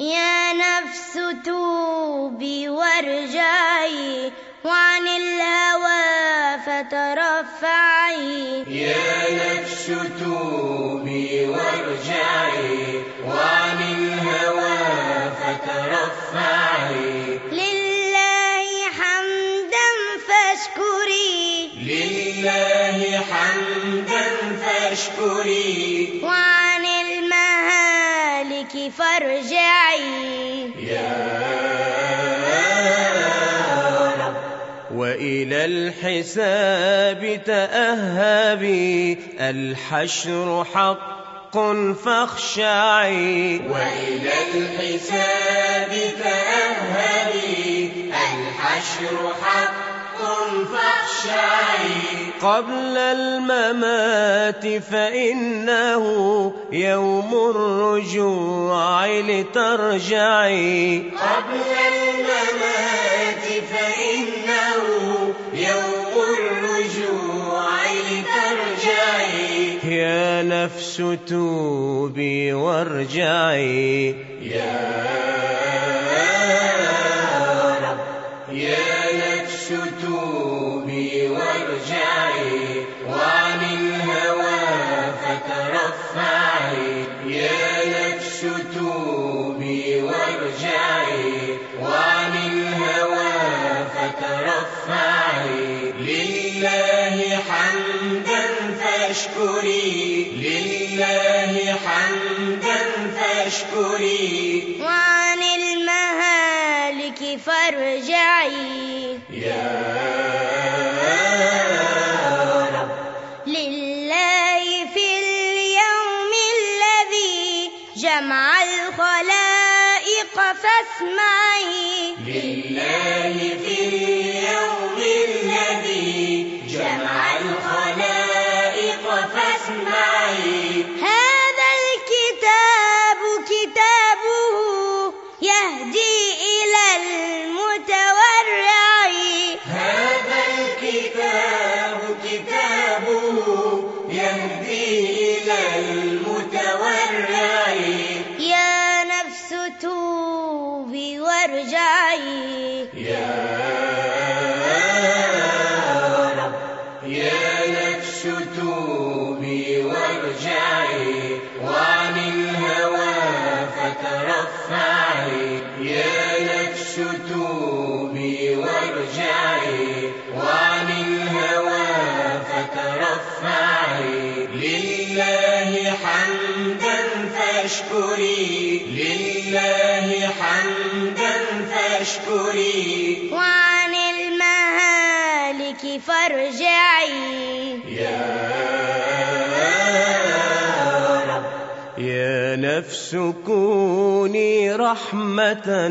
يا نفس توبي وارجعي وعن الهوى فترفعي. يا نفس توبي وارجعي وعن الهوى فترفعي. لله حمدا فاشكري. لله حمدا فاشكري. وإلى الحساب تأهبي الحشر حق فاخشعي. وإلى الحساب تأهبي الحشر حق قبل الممات فإنه يوم الرجوع لترجعي. قبل الممات نفس توبي وارجعي. يا رب يا نفس توبي وارجعي وعن الهوى فترفعي يا نفس توبي وارجعي. فاشكري لله حمدا فاشكري وعن المهالك فارجعي. يا رب. لله في اليوم الذي جمع الخلائق فاسمعي. لله في اليوم الذي جمع يهدي إلى المتورع يا نفس توبي وارجعي. فاشكري لله حمدا فاشكري وعن المهالك فارجعي. يا رب يا نفس كوني رحمة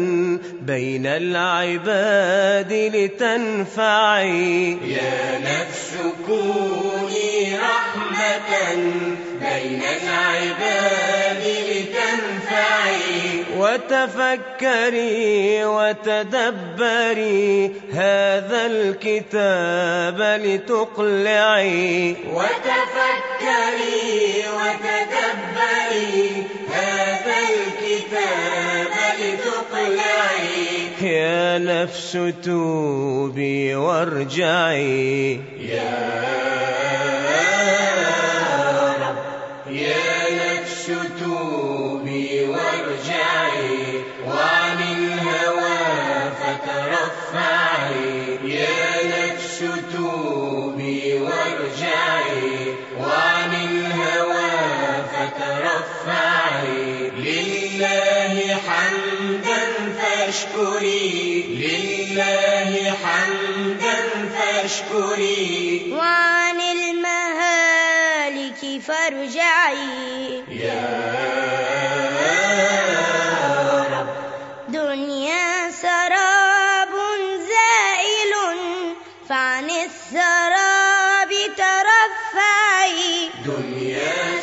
بين العباد لتنفعي. يا نفس كوني رحمة بين العباد لتنفعي وتفكري وتدبري هذا الكتاب لتقلعي. وتفكري وتدبري هذا الكتاب لتقلعي. يا نفس توبي وارجعي. يا دنیا يا نفس توبي وارجعي وعن الهوى فترفعي لله حمدا فاشكري لله حمدا فاشكري وعن المهالك فارجعي يا رب دنيا سراب طرف آئی دنیا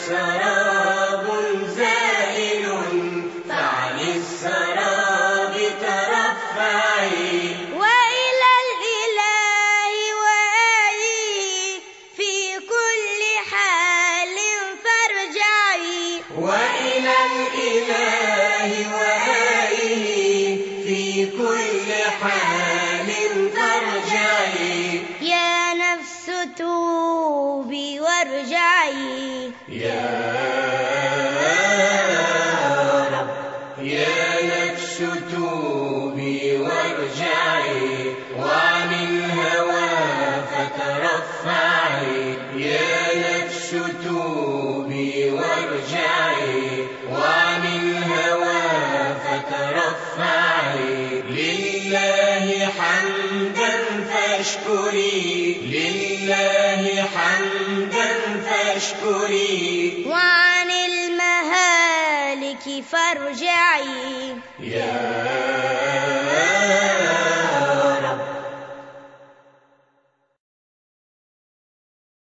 آئی یا رب یا نفس توبی وارجعی ومن هوا فترفعی یا نفس توبی وارجعی ومن هوا فترفعی لله حمدا فاشكري الملك فارجعي يا